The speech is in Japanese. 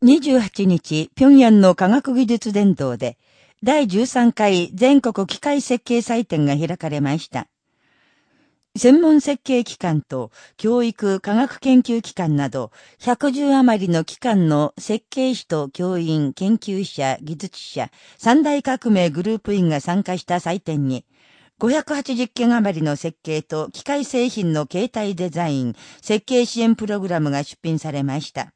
28日、平壌の科学技術伝道で、第13回全国機械設計祭典が開かれました。専門設計機関と教育科学研究機関など110余りの機関の設計士と教員、研究者、技術者、三大革命グループ員が参加した祭典に、580件余りの設計と機械製品の携帯デザイン、設計支援プログラムが出品されました。